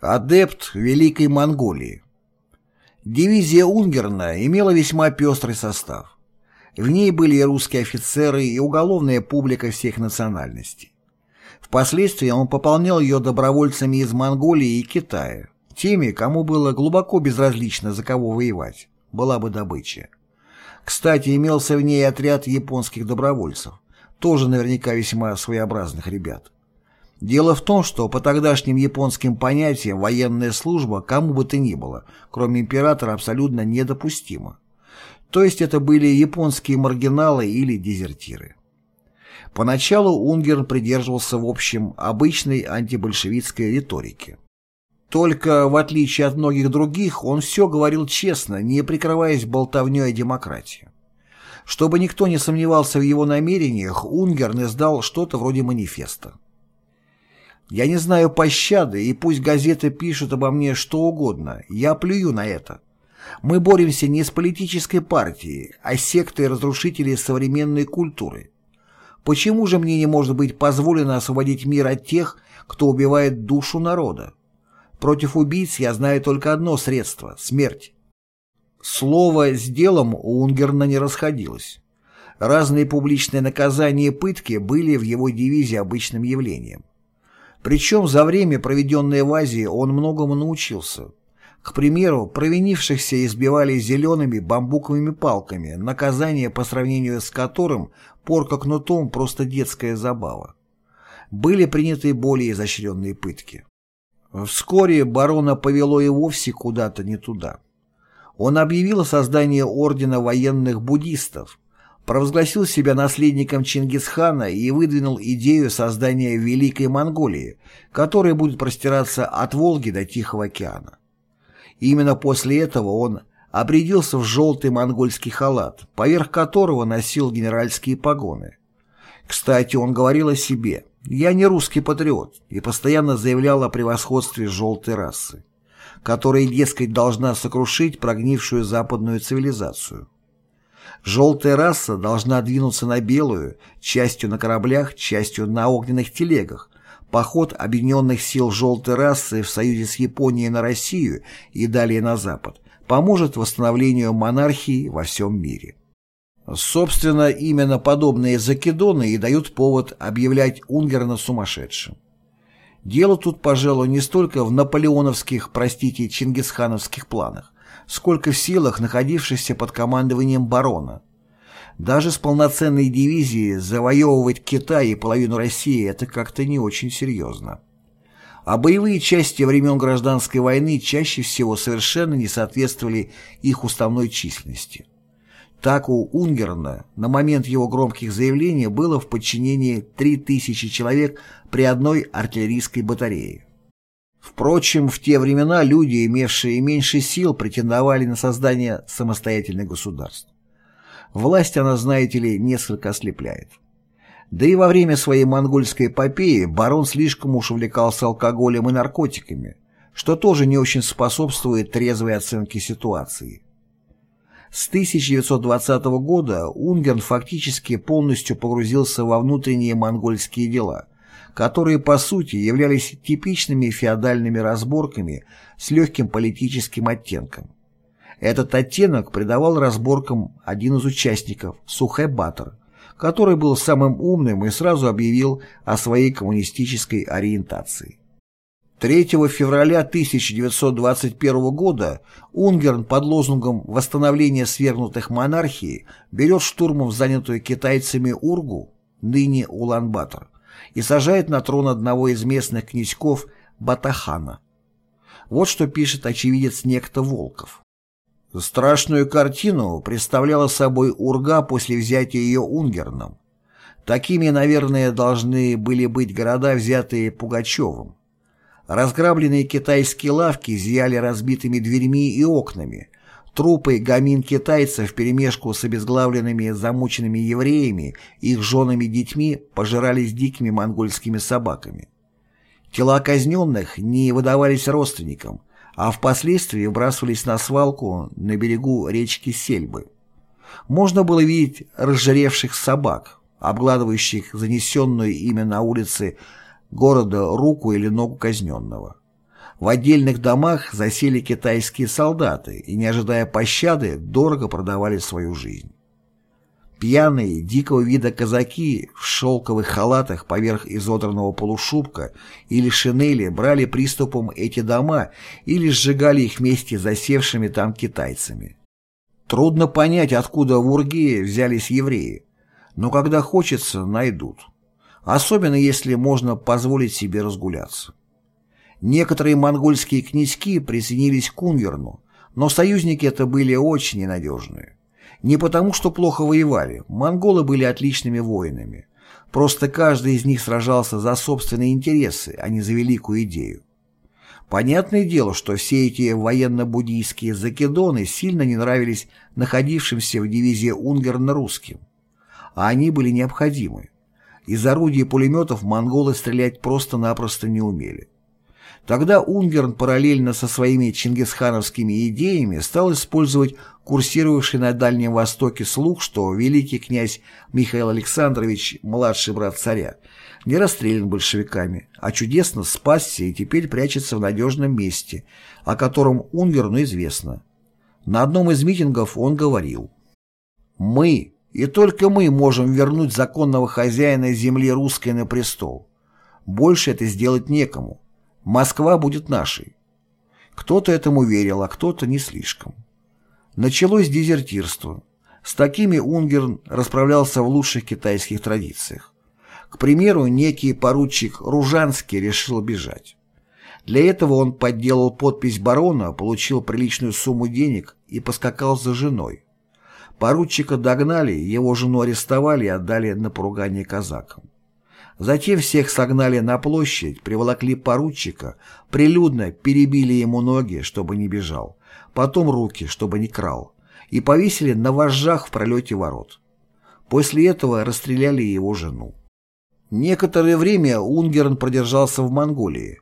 Адепт Великой Монголии. Дивизия Унгерна имела весьма пестрый состав. В ней были и русские офицеры, и уголовная публика всех национальностей. Впоследствии он пополнял ее добровольцами из Монголии и Китая, теми, кому было глубоко безразлично, за кого воевать, была бы добыча. Кстати, имелся в ней отряд японских добровольцев, тоже наверняка весьма своеобразных ребят. Дело в том, что по тогдашним японским понятиям военная служба кому бы то ни было, кроме императора, абсолютно недопустима. То есть это были японские маргиналы или дезертиры. Поначалу Унгерн придерживался в общем обычной антибольшевистской риторики. Только, в отличие от многих других, он все говорил честно, не прикрываясь болтовней о демократии. Чтобы никто не сомневался в его намерениях, Унгерн издал что-то вроде манифеста. Я не знаю пощады, и пусть газеты пишут обо мне что угодно, я плюю на это. Мы боремся не с политической партией, а с сектой разрушителей современной культуры. Почему же мне не может быть позволено освободить мир от тех, кто убивает душу народа? Против убийц я знаю только одно средство – смерть. Слово с делом у Унгерна не расходилось. Разные публичные наказания и пытки были в его дивизии обычным явлением. Причем за время, проведенное в Азии, он многому научился. К примеру, провинившихся избивали зелеными бамбуковыми палками, наказание по сравнению с которым порка кнутом просто детская забава. Были приняты более изощренные пытки. Вскоре барона повело и вовсе куда-то не туда. Он объявил о создании ордена военных буддистов, провозгласил себя наследником Чингисхана и выдвинул идею создания Великой Монголии, которая будет простираться от Волги до Тихого океана. именно после этого он обрядился в желтый монгольский халат, поверх которого носил генеральские погоны. Кстати, он говорил о себе «Я не русский патриот» и постоянно заявлял о превосходстве желтой расы, которая, дескать, должна сокрушить прогнившую западную цивилизацию. Желтая раса должна двинуться на белую, частью на кораблях, частью на огненных телегах. Поход объединенных сил желтой расы в союзе с Японией на Россию и далее на Запад поможет восстановлению монархии во всем мире. Собственно, именно подобные закидоны и дают повод объявлять Унгерна сумасшедшим. Дело тут, пожалуй, не столько в наполеоновских, простите, чингисхановских планах, сколько в силах, находившихся под командованием барона. Даже с полноценной дивизией завоевывать Китай и половину России – это как-то не очень серьезно. А боевые части времен Гражданской войны чаще всего совершенно не соответствовали их уставной численности. Так у Унгерна на момент его громких заявлений было в подчинении 3000 человек при одной артиллерийской батарее. Впрочем, в те времена люди, имевшие меньше сил, претендовали на создание самостоятельных государств. Власть она, знаете ли, несколько ослепляет. Да и во время своей монгольской эпопеи барон слишком уж увлекался алкоголем и наркотиками, что тоже не очень способствует трезвой оценке ситуации. С 1920 года Унгерн фактически полностью погрузился во внутренние монгольские дела – которые по сути являлись типичными феодальными разборками с легким политическим оттенком. Этот оттенок придавал разборкам один из участников, Сухэ Батор, который был самым умным и сразу объявил о своей коммунистической ориентации. 3 февраля 1921 года Унгерн под лозунгом восстановления свергнутых монархий берет штурмом занятую китайцами Ургу, ныне Улан-Батор, и сажает на трон одного из местных князьков Батахана. Вот что пишет очевидец некто Волков. Страшную картину представляла собой Урга после взятия ее Унгерном. Такими, наверное, должны были быть города, взятые Пугачевым. Разграбленные китайские лавки зияли разбитыми дверьми и окнами, Трупы гамин китайцев вперемешку с обезглавленными замученными евреями и их женами-детьми пожирались дикими монгольскими собаками. Тела казненных не выдавались родственникам, а впоследствии выбрасывались на свалку на берегу речки Сельбы. Можно было видеть разжиревших собак, обгладывающих занесенную ими на улице города руку или ногу казненного. В отдельных домах засели китайские солдаты и, не ожидая пощады, дорого продавали свою жизнь. Пьяные, дикого вида казаки в шелковых халатах поверх изодранного полушубка или шинели брали приступом эти дома или сжигали их вместе с засевшими там китайцами. Трудно понять, откуда в Ургее взялись евреи, но когда хочется, найдут. Особенно, если можно позволить себе разгуляться. Некоторые монгольские князьки присоединились к Унверну, но союзники это были очень ненадежные. Не потому, что плохо воевали, монголы были отличными воинами. Просто каждый из них сражался за собственные интересы, а не за великую идею. Понятное дело, что все эти военно-буддийские закидоны сильно не нравились находившимся в дивизии Унгерна русским. А они были необходимы. Из орудий и пулеметов монголы стрелять просто-напросто не умели. Тогда Унгерн параллельно со своими чингисхановскими идеями стал использовать курсировавший на Дальнем Востоке слух, что великий князь Михаил Александрович, младший брат царя, не расстрелян большевиками, а чудесно спасся и теперь прячется в надежном месте, о котором Унгерну известно. На одном из митингов он говорил «Мы, и только мы можем вернуть законного хозяина земли русской на престол. Больше это сделать некому». Москва будет нашей. Кто-то этому верил, а кто-то не слишком. Началось дезертирство. С такими Унгерн расправлялся в лучших китайских традициях. К примеру, некий поручик Ружанский решил бежать. Для этого он подделал подпись барона, получил приличную сумму денег и поскакал за женой. Поручика догнали, его жену арестовали и отдали на поругание казакам. Затем всех согнали на площадь, приволокли поручика, прилюдно перебили ему ноги, чтобы не бежал, потом руки, чтобы не крал, и повесили на вожжах в пролете ворот. После этого расстреляли его жену. Некоторое время Унгерн продержался в Монголии.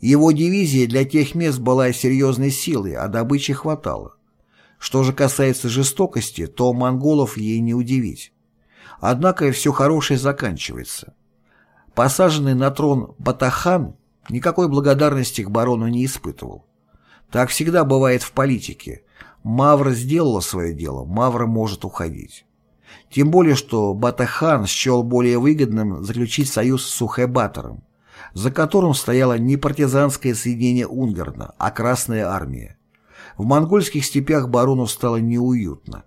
Его дивизия для тех мест была серьезной силой, а добычи хватало. Что же касается жестокости, то монголов ей не удивить. Однако все хорошее заканчивается. Посаженный на трон Батахан никакой благодарности к барону не испытывал. Так всегда бывает в политике. Мавра сделала свое дело, Мавра может уходить. Тем более, что Батахан счел более выгодным заключить союз с Сухайбатором, за которым стояло не партизанское соединение Унгарна, а Красная армия. В монгольских степях барону стало неуютно.